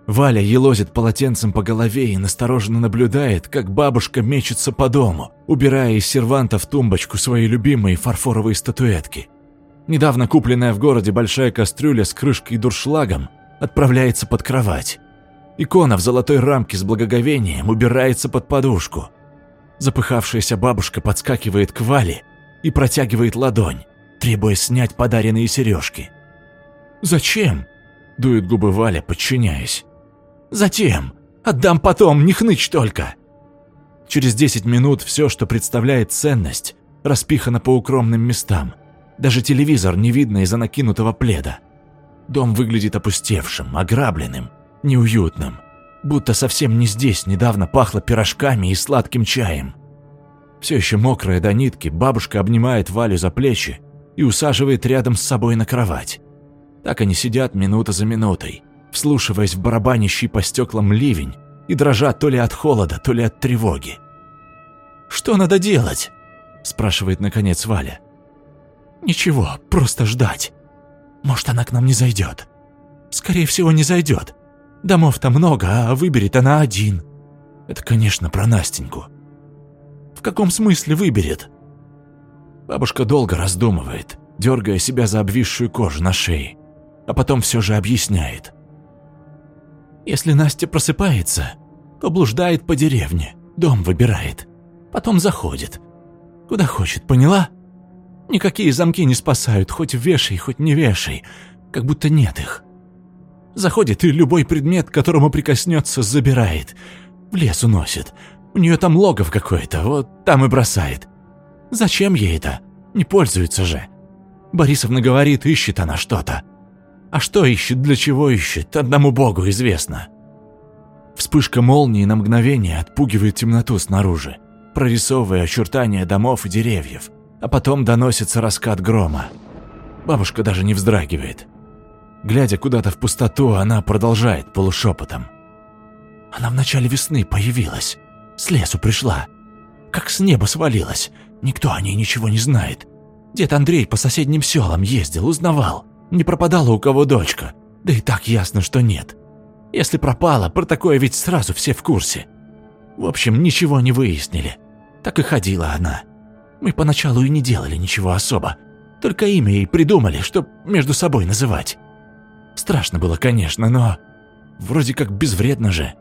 Валя елозит полотенцем по голове и настороженно наблюдает, как бабушка мечется по дому, убирая из серванта в тумбочку свои любимые фарфоровые статуэтки. Недавно купленная в городе большая кастрюля с крышкой и дуршлагом отправляется под кровать. Икона в золотой рамке с благоговением убирается под подушку. Запыхавшаяся бабушка подскакивает к Вале и протягивает ладонь, требуя снять подаренные сережки. «Зачем?» – дует губы Валя, подчиняясь. «Затем! Отдам потом, не хнычь только!» Через 10 минут все, что представляет ценность, распихано по укромным местам. Даже телевизор не видно из-за накинутого пледа. Дом выглядит опустевшим, ограбленным, неуютным. Будто совсем не здесь недавно пахло пирожками и сладким чаем. Все еще мокрая до нитки, бабушка обнимает Валю за плечи и усаживает рядом с собой на кровать. Так они сидят минута за минутой, вслушиваясь в барабанящий по стеклам ливень и дрожат то ли от холода, то ли от тревоги. «Что надо делать?» – спрашивает наконец Валя. «Ничего, просто ждать. Может, она к нам не зайдет. Скорее всего, не зайдет. Домов-то много, а выберет она один. Это, конечно, про Настеньку. В каком смысле выберет?» Бабушка долго раздумывает, дергая себя за обвисшую кожу на шее, а потом все же объясняет. Если Настя просыпается, то блуждает по деревне, дом выбирает, потом заходит. Куда хочет, поняла? Никакие замки не спасают, хоть вешай, хоть не вешай, как будто нет их. Заходит и любой предмет, к которому прикоснется, забирает. В лес уносит. У нее там логов какое-то, вот там и бросает. Зачем ей это? Не пользуется же. Борисовна говорит, ищет она что-то. А что ищет, для чего ищет, одному богу известно. Вспышка молнии на мгновение отпугивает темноту снаружи, прорисовывая очертания домов и деревьев, а потом доносится раскат грома. Бабушка даже не вздрагивает. Глядя куда-то в пустоту, она продолжает полушепотом. Она в начале весны появилась, с лесу пришла, как с неба свалилась, никто о ней ничего не знает. Дед Андрей по соседним селам ездил, узнавал. Не пропадала у кого дочка, да и так ясно, что нет. Если пропала, про такое ведь сразу все в курсе. В общем, ничего не выяснили. Так и ходила она. Мы поначалу и не делали ничего особо. Только имя ей придумали, чтоб между собой называть. Страшно было, конечно, но... Вроде как безвредно же.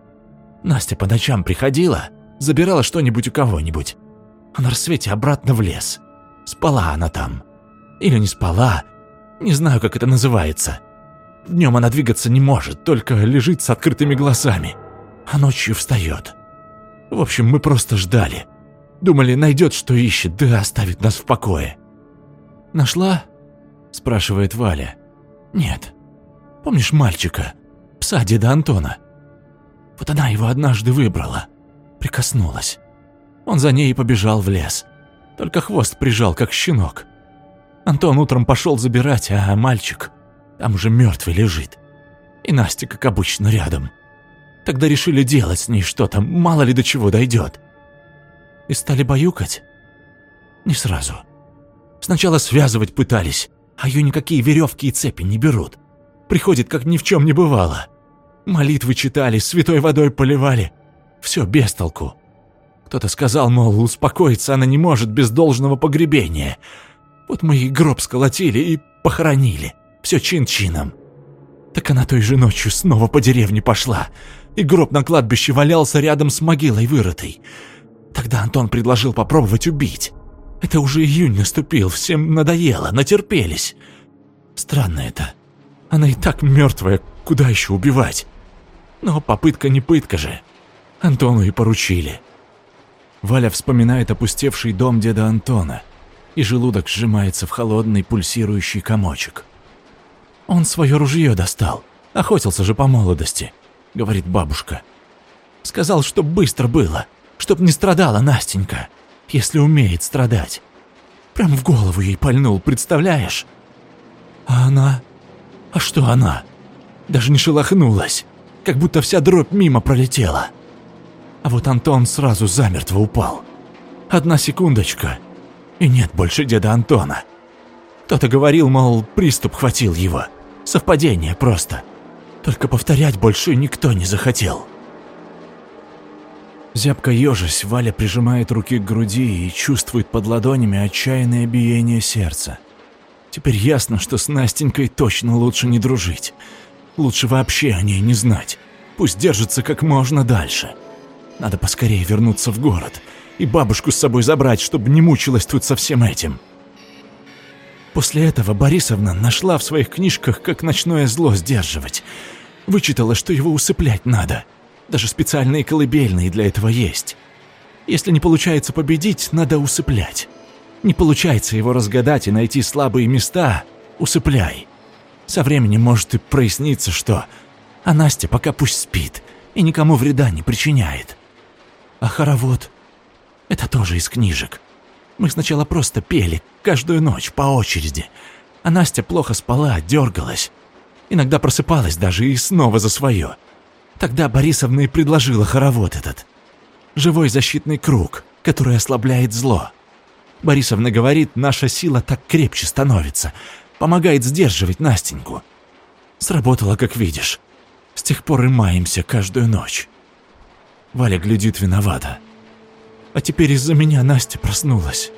Настя по ночам приходила, забирала что-нибудь у кого-нибудь. А на рассвете обратно в лес. Спала она там. Или не спала, не знаю, как это называется. Днем она двигаться не может, только лежит с открытыми глазами. А ночью встает. В общем, мы просто ждали. Думали, найдет, что ищет, да оставит нас в покое. «Нашла?» – спрашивает Валя. «Нет. Помнишь мальчика, пса деда Антона? Вот она его однажды выбрала, прикоснулась. Он за ней и побежал в лес. Только хвост прижал, как щенок. Антон утром пошел забирать, а мальчик там уже мертвый лежит. И Настя, как обычно, рядом. Тогда решили делать с ней что-то, мало ли до чего дойдет. И стали баюкать? Не сразу. Сначала связывать пытались, а ее никакие веревки и цепи не берут. Приходит, как ни в чем не бывало. Молитвы читали, святой водой поливали. Все без толку. Кто-то сказал, мол, успокоиться она не может без должного погребения – вот мы и гроб сколотили и похоронили. Все чин-чином. Так она той же ночью снова по деревне пошла, и гроб на кладбище валялся рядом с могилой вырытой. Тогда Антон предложил попробовать убить. Это уже июнь наступил, всем надоело, натерпелись. Странно это. Она и так мертвая, куда еще убивать? Но попытка не пытка же. Антону и поручили. Валя вспоминает опустевший дом деда Антона – и желудок сжимается в холодный пульсирующий комочек. «Он свое ружье достал, охотился же по молодости», — говорит бабушка. «Сказал, чтоб быстро было, чтоб не страдала Настенька, если умеет страдать. Прям в голову ей пальнул, представляешь? А она... А что она? Даже не шелохнулась, как будто вся дробь мимо пролетела. А вот Антон сразу замертво упал. Одна секундочка, и нет больше деда Антона. Кто-то говорил, мол, приступ хватил его. Совпадение просто. Только повторять больше никто не захотел. Зябко ежась, Валя прижимает руки к груди и чувствует под ладонями отчаянное биение сердца. Теперь ясно, что с Настенькой точно лучше не дружить. Лучше вообще о ней не знать. Пусть держится как можно дальше. Надо поскорее вернуться в город и бабушку с собой забрать, чтобы не мучилась тут со всем этим. После этого Борисовна нашла в своих книжках, как ночное зло сдерживать. Вычитала, что его усыплять надо. Даже специальные колыбельные для этого есть. Если не получается победить, надо усыплять. Не получается его разгадать и найти слабые места – усыпляй. Со временем может и проясниться, что... А Настя пока пусть спит и никому вреда не причиняет. А хоровод – это тоже из книжек. Мы сначала просто пели, каждую ночь, по очереди. А Настя плохо спала, дергалась. Иногда просыпалась даже и снова за свое. Тогда Борисовна и предложила хоровод этот. Живой защитный круг, который ослабляет зло. Борисовна говорит, наша сила так крепче становится, помогает сдерживать Настеньку. Сработало, как видишь. С тех пор и маемся каждую ночь. Валя глядит виновато. А теперь из-за меня Настя проснулась.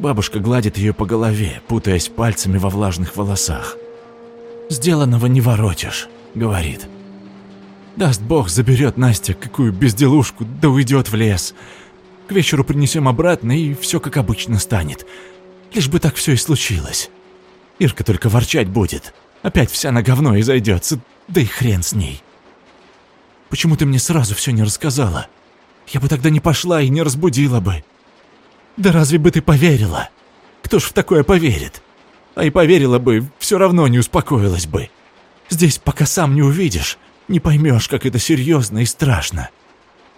Бабушка гладит ее по голове, путаясь пальцами во влажных волосах. «Сделанного не воротишь», — говорит. «Даст Бог, заберет Настя какую безделушку, да уйдет в лес. К вечеру принесем обратно, и все как обычно станет. Лишь бы так все и случилось. Ирка только ворчать будет. Опять вся на говно изойдется, да и хрен с ней. Почему ты мне сразу все не рассказала? Я бы тогда не пошла и не разбудила бы. Да разве бы ты поверила? Кто ж в такое поверит? А и поверила бы, все равно не успокоилась бы. Здесь пока сам не увидишь, не поймешь, как это серьезно и страшно.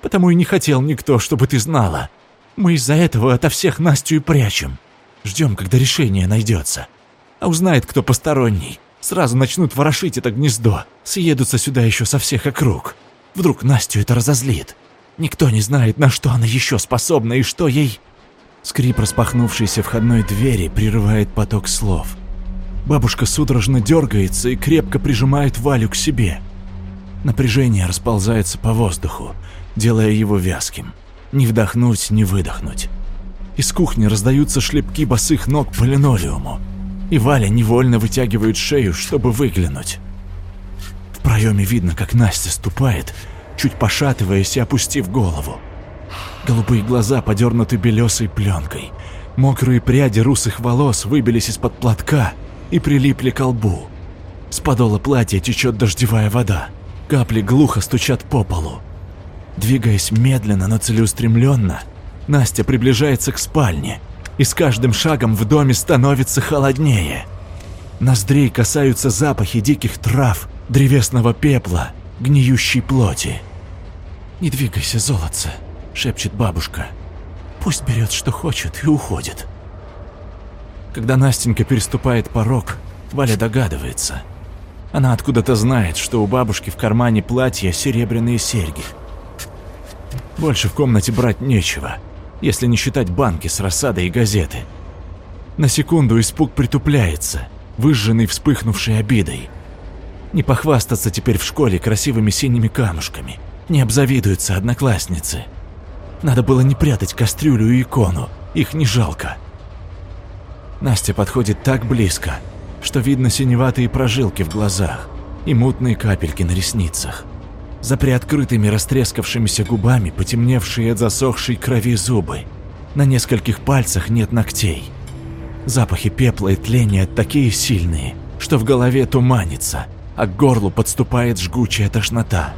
Потому и не хотел никто, чтобы ты знала. Мы из-за этого ото всех Настю и прячем. Ждем, когда решение найдется. А узнает кто посторонний, сразу начнут ворошить это гнездо, съедутся сюда еще со всех округ. Вдруг Настю это разозлит. Никто не знает, на что она еще способна и что ей Скрип распахнувшейся входной двери прерывает поток слов. Бабушка судорожно дергается и крепко прижимает Валю к себе. Напряжение расползается по воздуху, делая его вязким. Не вдохнуть, не выдохнуть. Из кухни раздаются шлепки босых ног по линолеуму, и Валя невольно вытягивает шею, чтобы выглянуть. В проеме видно, как Настя ступает, чуть пошатываясь и опустив голову. Голубые глаза подернуты белесой пленкой. Мокрые пряди русых волос выбились из-под платка и прилипли к лбу. С подола платья течет дождевая вода. Капли глухо стучат по полу. Двигаясь медленно, но целеустремленно, Настя приближается к спальне, и с каждым шагом в доме становится холоднее. Ноздрей касаются запахи диких трав, древесного пепла, гниющей плоти. «Не двигайся, золотце», шепчет бабушка. Пусть берет, что хочет, и уходит. Когда Настенька переступает порог, Валя догадывается. Она откуда-то знает, что у бабушки в кармане платья серебряные серьги. Больше в комнате брать нечего, если не считать банки с рассадой и газеты. На секунду испуг притупляется, выжженный вспыхнувшей обидой. Не похвастаться теперь в школе красивыми синими камушками. Не обзавидуются одноклассницы. Надо было не прятать кастрюлю и икону, их не жалко. Настя подходит так близко, что видно синеватые прожилки в глазах и мутные капельки на ресницах. За приоткрытыми растрескавшимися губами потемневшие от засохшей крови зубы. На нескольких пальцах нет ногтей. Запахи пепла и тления такие сильные, что в голове туманится, а к горлу подступает жгучая тошнота.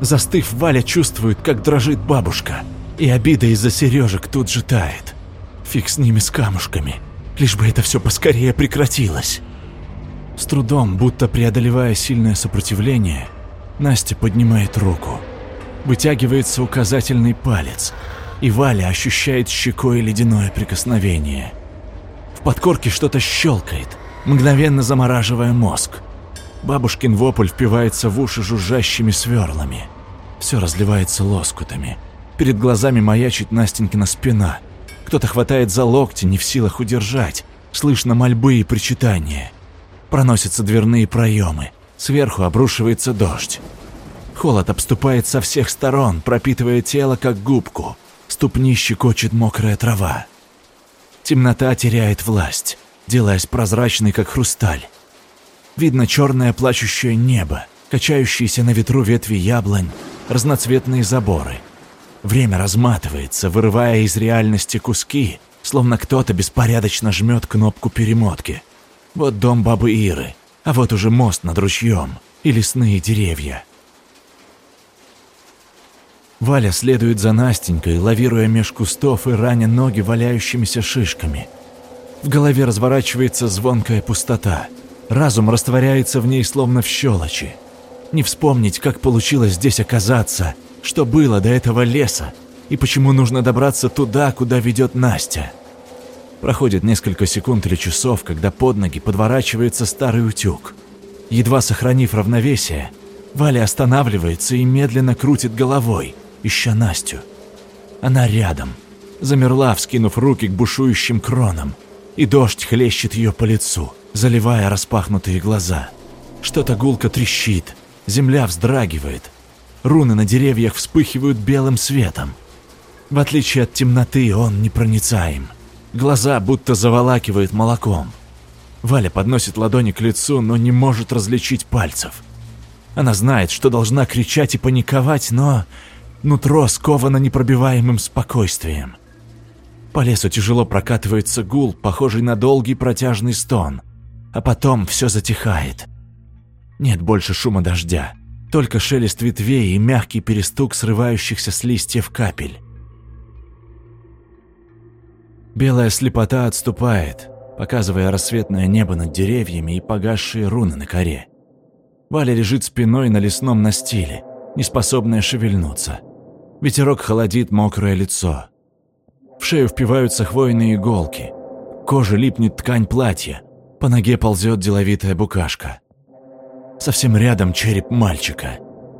Застыв, Валя чувствует, как дрожит бабушка – и обида из-за сережек тут же тает. Фиг с ними с камушками. Лишь бы это все поскорее прекратилось. С трудом, будто преодолевая сильное сопротивление, Настя поднимает руку. Вытягивается указательный палец, и Валя ощущает щекой ледяное прикосновение. В подкорке что-то щелкает, мгновенно замораживая мозг. Бабушкин вопль впивается в уши жужжащими сверлами. Все разливается лоскутами. Перед глазами маячит Настенькина спина. Кто-то хватает за локти, не в силах удержать. Слышно мольбы и причитания. Проносятся дверные проемы. Сверху обрушивается дождь. Холод обступает со всех сторон, пропитывая тело как губку. Ступни щекочет мокрая трава. Темнота теряет власть, делаясь прозрачной, как хрусталь. Видно черное плачущее небо, качающиеся на ветру ветви яблонь, разноцветные заборы. Время разматывается, вырывая из реальности куски, словно кто-то беспорядочно жмет кнопку перемотки. Вот дом бабы Иры, а вот уже мост над ручьем и лесные деревья. Валя следует за Настенькой, лавируя меж кустов и раня ноги валяющимися шишками. В голове разворачивается звонкая пустота. Разум растворяется в ней словно в щелочи. Не вспомнить, как получилось здесь оказаться, что было до этого леса, и почему нужно добраться туда, куда ведет Настя. Проходит несколько секунд или часов, когда под ноги подворачивается старый утюг. Едва сохранив равновесие, Валя останавливается и медленно крутит головой, ища Настю. Она рядом, замерла, вскинув руки к бушующим кронам, и дождь хлещет ее по лицу, заливая распахнутые глаза. Что-то гулко трещит, земля вздрагивает, руны на деревьях вспыхивают белым светом. В отличие от темноты, он непроницаем. Глаза будто заволакивает молоком. Валя подносит ладони к лицу, но не может различить пальцев. Она знает, что должна кричать и паниковать, но нутро сковано непробиваемым спокойствием. По лесу тяжело прокатывается гул, похожий на долгий протяжный стон, а потом все затихает. Нет больше шума дождя, только шелест ветвей и мягкий перестук срывающихся с листьев капель. Белая слепота отступает, показывая рассветное небо над деревьями и погасшие руны на коре. Валя лежит спиной на лесном настиле, неспособная шевельнуться. Ветерок холодит мокрое лицо. В шею впиваются хвойные иголки. К коже липнет ткань платья. По ноге ползет деловитая букашка. Совсем рядом череп мальчика.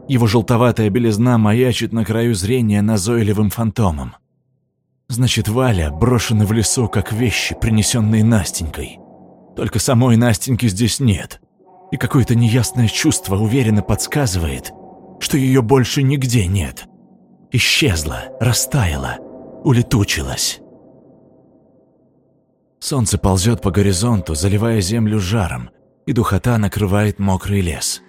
Его желтоватая белизна маячит на краю зрения назойливым фантомом. Значит, Валя брошена в лесу, как вещи, принесенные Настенькой. Только самой Настеньки здесь нет. И какое-то неясное чувство уверенно подсказывает, что ее больше нигде нет. Исчезла, растаяла, улетучилась. Солнце ползет по горизонту, заливая землю жаром, и духота накрывает мокрый лес.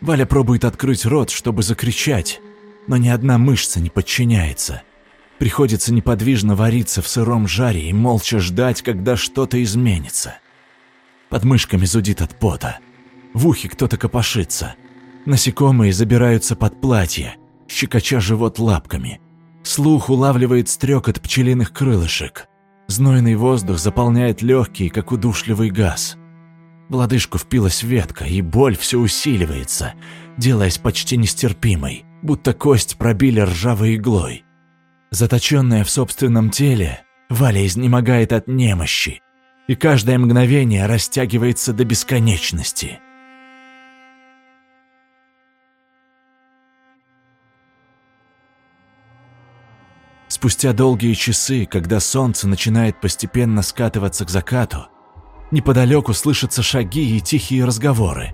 Валя пробует открыть рот, чтобы закричать, но ни одна мышца не подчиняется – Приходится неподвижно вариться в сыром жаре и молча ждать, когда что-то изменится. Под мышками зудит от пота. В ухе кто-то копошится. Насекомые забираются под платье, щекоча живот лапками. Слух улавливает стрекот пчелиных крылышек. Знойный воздух заполняет легкие, как удушливый газ. В лодыжку впилась ветка, и боль все усиливается, делаясь почти нестерпимой, будто кость пробили ржавой иглой. Заточенная в собственном теле, Валя изнемогает от немощи, и каждое мгновение растягивается до бесконечности. Спустя долгие часы, когда солнце начинает постепенно скатываться к закату, неподалеку слышатся шаги и тихие разговоры.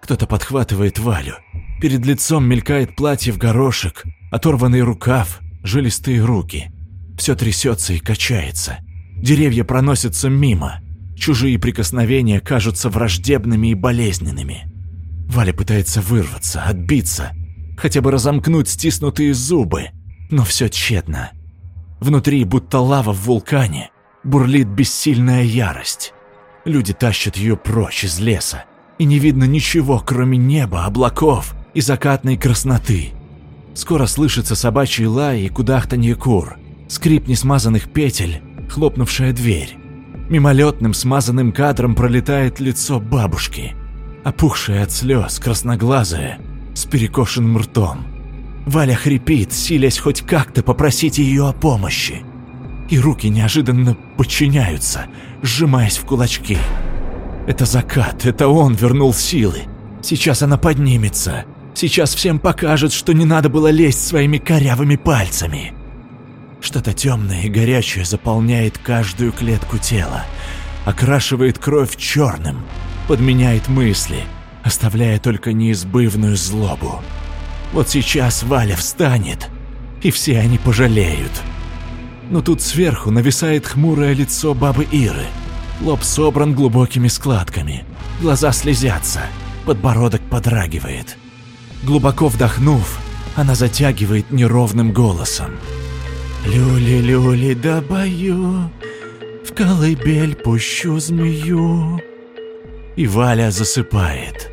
Кто-то подхватывает Валю. Перед лицом мелькает платье в горошек, оторванный рукав, жилистые руки. Все трясется и качается. Деревья проносятся мимо. Чужие прикосновения кажутся враждебными и болезненными. Валя пытается вырваться, отбиться, хотя бы разомкнуть стиснутые зубы, но все тщетно. Внутри, будто лава в вулкане, бурлит бессильная ярость. Люди тащат ее прочь из леса, и не видно ничего, кроме неба, облаков и закатной красноты. Скоро слышится собачий лай и кудахтанье кур, скрип несмазанных петель, хлопнувшая дверь. Мимолетным смазанным кадром пролетает лицо бабушки, опухшее от слез, красноглазое, с перекошенным ртом. Валя хрипит, силясь хоть как-то попросить ее о помощи. И руки неожиданно подчиняются, сжимаясь в кулачки. Это закат, это он вернул силы. Сейчас она поднимется, Сейчас всем покажет, что не надо было лезть своими корявыми пальцами. Что-то темное и горячее заполняет каждую клетку тела, окрашивает кровь черным, подменяет мысли, оставляя только неизбывную злобу. Вот сейчас Валя встанет, и все они пожалеют. Но тут сверху нависает хмурое лицо бабы Иры. Лоб собран глубокими складками. Глаза слезятся, подбородок подрагивает. Глубоко вдохнув, она затягивает неровным голосом. «Люли-люли, да бою, в колыбель пущу змею». И Валя засыпает.